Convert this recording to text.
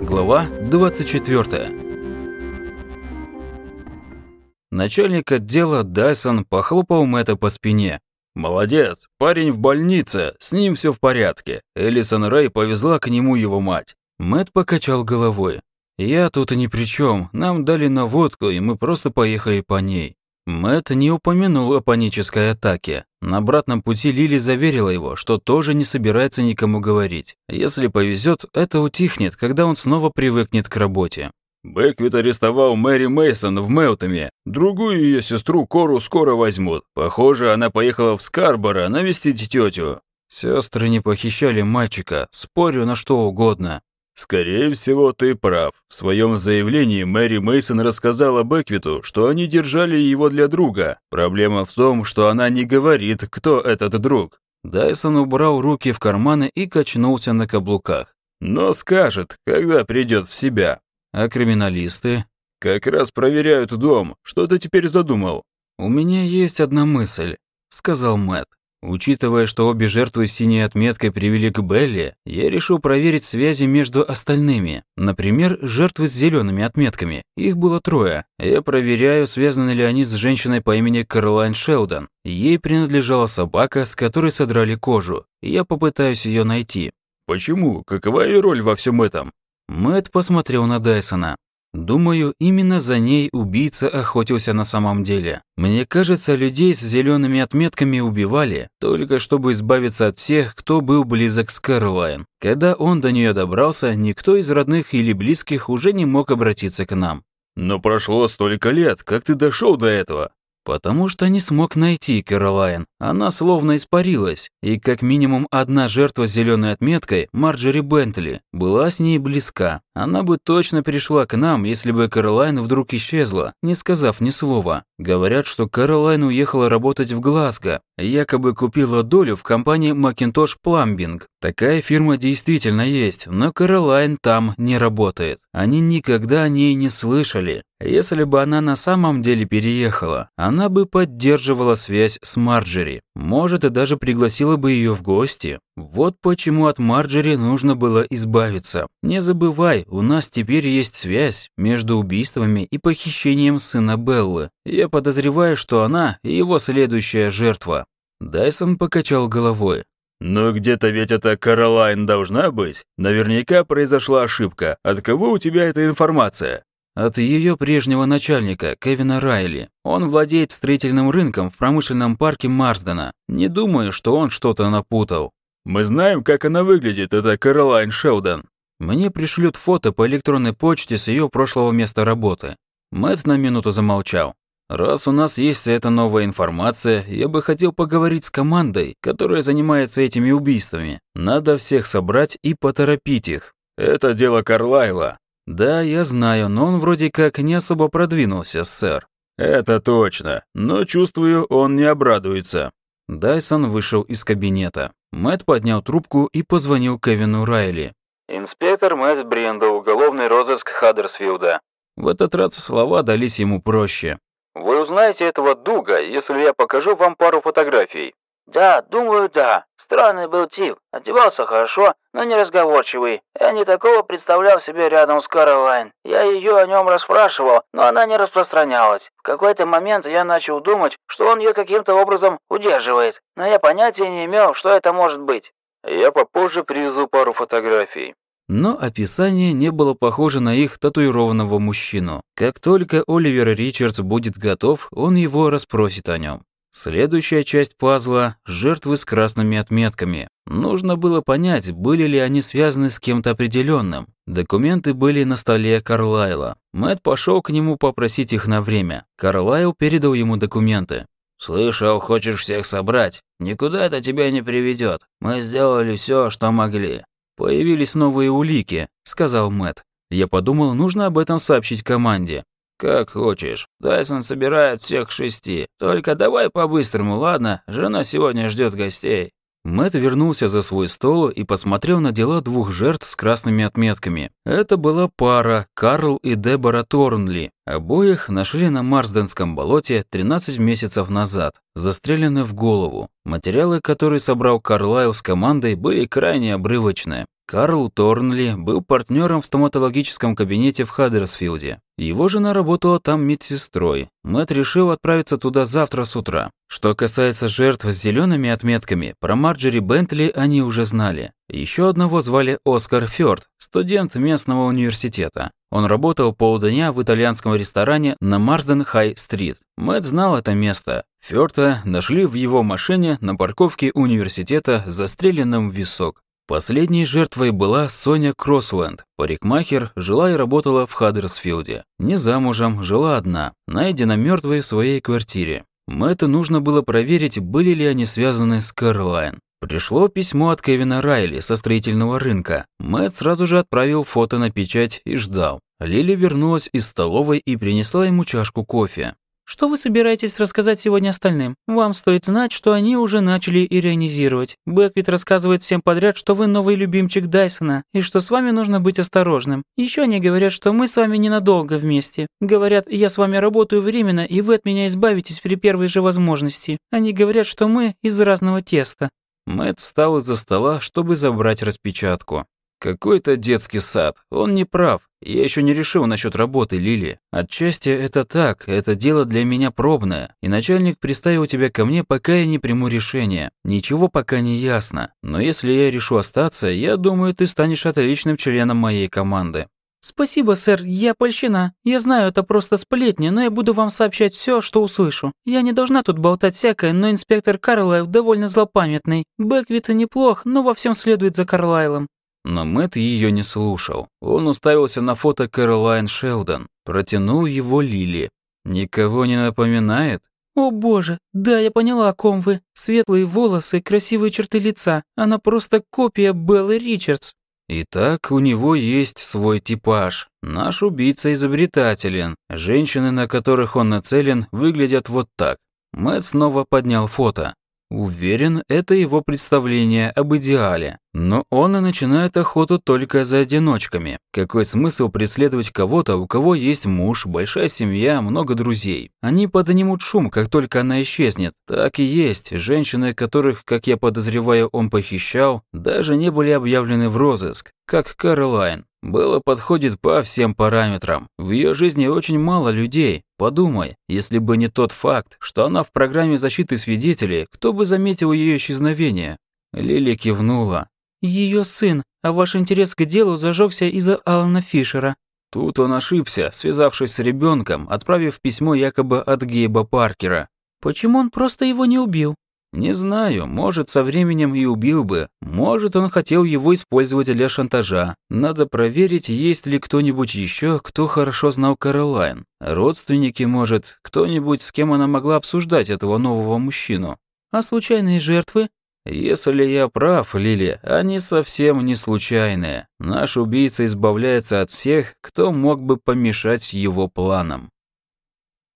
Глава 24. Начальник отдела Дайсон похлопал Мэтта по спине. «Молодец, парень в больнице, с ним все в порядке». Элисон Рэй повезла к нему его мать. Мэтт покачал головой. «Я тут и ни при чем. Нам дали наводку, и мы просто поехали по ней». Мэтт не упомянул о панической атаке. На обратном пути Лили заверила его, что тоже не собирается никому говорить. Если повезет, это утихнет, когда он снова привыкнет к работе. Бэквит арестовал Мэри Мейсон в Мелтоме. Другую ее сестру Кору скоро возьмут. Похоже, она поехала в Скарборо навестить тетю. Сестры не похищали мальчика, спорю на что угодно. «Скорее всего, ты прав. В своем заявлении Мэри Мейсон рассказала Бэквиту, что они держали его для друга. Проблема в том, что она не говорит, кто этот друг». Дайсон убрал руки в карманы и качнулся на каблуках. «Но скажет, когда придет в себя. А криминалисты? Как раз проверяют дом. Что ты теперь задумал?» «У меня есть одна мысль», — сказал Мэтт. Учитывая, что обе жертвы с синей отметкой привели к Белли, я решил проверить связи между остальными. Например, жертвы с зелеными отметками. Их было трое. Я проверяю, связаны ли они с женщиной по имени Каролайн Шелдон. Ей принадлежала собака, с которой содрали кожу. Я попытаюсь ее найти. Почему? Какова ее роль во всем этом? Мэт посмотрел на Дайсона. Думаю, именно за ней убийца охотился на самом деле. Мне кажется, людей с зелеными отметками убивали, только чтобы избавиться от всех, кто был близок с Кэролайн. Когда он до нее добрался, никто из родных или близких уже не мог обратиться к нам. Но прошло столько лет, как ты дошел до этого? Потому что не смог найти Кэролайн. Она словно испарилась, и как минимум одна жертва с зеленой отметкой, Марджери Бентли, была с ней близка. Она бы точно пришла к нам, если бы Кэролайн вдруг исчезла, не сказав ни слова. Говорят, что Кэролайн уехала работать в Глазго, якобы купила долю в компании Macintosh Plumbing. Такая фирма действительно есть, но Кэролайн там не работает. Они никогда о ней не слышали. Если бы она на самом деле переехала, она бы поддерживала связь с Марджери. Может, и даже пригласила бы ее в гости. Вот почему от Марджери нужно было избавиться. Не забывай, у нас теперь есть связь между убийствами и похищением сына Беллы. Я подозреваю, что она его следующая жертва. Дайсон покачал головой. «Но где-то ведь эта Каролайн должна быть. Наверняка произошла ошибка. От кого у тебя эта информация?» От ее прежнего начальника, Кевина Райли. Он владеет строительным рынком в промышленном парке Марсдена. Не думаю, что он что-то напутал. Мы знаем, как она выглядит, это Каролайн Шелдон. Мне пришлют фото по электронной почте с ее прошлого места работы. Мэтт на минуту замолчал. Раз у нас есть эта новая информация, я бы хотел поговорить с командой, которая занимается этими убийствами. Надо всех собрать и поторопить их. Это дело Карлайла. Да, я знаю, но он вроде как не особо продвинулся, сэр. Это точно, но чувствую, он не обрадуется. Дайсон вышел из кабинета. Мэтт поднял трубку и позвонил Кевину Райли. «Инспектор Мэтт Бренда, уголовный розыск Хаддерсфилда». В этот раз слова дались ему проще. «Вы узнаете этого Дуга, если я покажу вам пару фотографий». «Да, думаю, да. Странный был тип. Одевался хорошо, но не разговорчивый. Я не такого представлял себе рядом с Каролайн. Я ее о нем расспрашивал, но она не распространялась. В какой-то момент я начал думать, что он ее каким-то образом удерживает, но я понятия не имел, что это может быть. Я попозже привезу пару фотографий». Но описание не было похоже на их татуированного мужчину. Как только Оливер Ричардс будет готов, он его расспросит о нем. Следующая часть пазла – жертвы с красными отметками. Нужно было понять, были ли они связаны с кем-то определенным. Документы были на столе Карлайла. Мэтт пошел к нему попросить их на время. Карлайл передал ему документы. «Слышал, хочешь всех собрать? Никуда это тебя не приведет. Мы сделали все, что могли». «Появились новые улики», – сказал Мэтт. Я подумал, нужно об этом сообщить команде. «Как хочешь. Дайсон собирает всех шести. Только давай по-быстрому, ладно? Жена сегодня ждет гостей». Мэтт вернулся за свой стол и посмотрел на дела двух жертв с красными отметками. Это была пара Карл и Дебора Торнли. Обоих нашли на Марсденском болоте 13 месяцев назад, застрелены в голову. Материалы, которые собрал Карлайл с командой, были крайне обрывочные. Карл Торнли был партнером в стоматологическом кабинете в Хаддерсфилде. Его жена работала там медсестрой. Мэтт решил отправиться туда завтра с утра. Что касается жертв с зелеными отметками, про Марджери Бентли они уже знали. Еще одного звали Оскар Фёрд, студент местного университета. Он работал полдня в итальянском ресторане на Марсден-Хай-стрит. Мэтт знал это место. Фёрта нашли в его машине на парковке университета застреленным в висок. Последней жертвой была Соня Кроссленд. Парикмахер жила и работала в Хаддерсфилде. Не замужем, жила одна, найдена мертвой в своей квартире. Мэтту нужно было проверить, были ли они связаны с Кэролайн. Пришло письмо от Кевина Райли со строительного рынка. Мэтт сразу же отправил фото на печать и ждал. Лили вернулась из столовой и принесла ему чашку кофе. Что вы собираетесь рассказать сегодня остальным? Вам стоит знать, что они уже начали иронизировать. Бэквит рассказывает всем подряд, что вы новый любимчик Дайсона, и что с вами нужно быть осторожным. Еще они говорят, что мы с вами ненадолго вместе. Говорят, я с вами работаю временно, и вы от меня избавитесь при первой же возможности. Они говорят, что мы из разного теста. Мэтт встал из-за стола, чтобы забрать распечатку. Какой-то детский сад. Он не прав. Я еще не решил насчет работы, Лили. Отчасти это так, это дело для меня пробное. И начальник приставил тебя ко мне, пока я не приму решение. Ничего пока не ясно. Но если я решу остаться, я думаю, ты станешь отличным членом моей команды. «Спасибо, сэр, я польщена. Я знаю, это просто сплетни, но я буду вам сообщать все, что услышу. Я не должна тут болтать всякое, но инспектор Карлайл довольно злопамятный. Бэквит неплох, но во всем следует за Карлайлом. Но Мэтт ее не слушал. Он уставился на фото Кэролайн Шелдон, протянул его Лили. «Никого не напоминает?» «О боже, да, я поняла, о ком вы. Светлые волосы, красивые черты лица. Она просто копия Беллы Ричардс». Итак, у него есть свой типаж. Наш убийца изобретателен. Женщины, на которых он нацелен, выглядят вот так. Мэтт снова поднял фото. Уверен, это его представление об идеале. Но он и начинает охоту только за одиночками. Какой смысл преследовать кого-то, у кого есть муж, большая семья, много друзей? Они поднимут шум, как только она исчезнет. Так и есть. Женщины, которых, как я подозреваю, он похищал, даже не были объявлены в розыск, как Кэролайн. Белла подходит по всем параметрам. В ее жизни очень мало людей. Подумай, если бы не тот факт, что она в программе защиты свидетелей, кто бы заметил ее исчезновение? Лили кивнула. Ее сын, а ваш интерес к делу зажегся из-за Алана Фишера. Тут он ошибся, связавшись с ребенком, отправив письмо якобы от Гейба Паркера. Почему он просто его не убил? Не знаю, может, со временем и убил бы. Может, он хотел его использовать для шантажа. Надо проверить, есть ли кто-нибудь еще, кто хорошо знал Каролайн. Родственники, может, кто-нибудь, с кем она могла обсуждать этого нового мужчину. А случайные жертвы? Если я прав, Лили, они совсем не случайные. Наш убийца избавляется от всех, кто мог бы помешать его планам.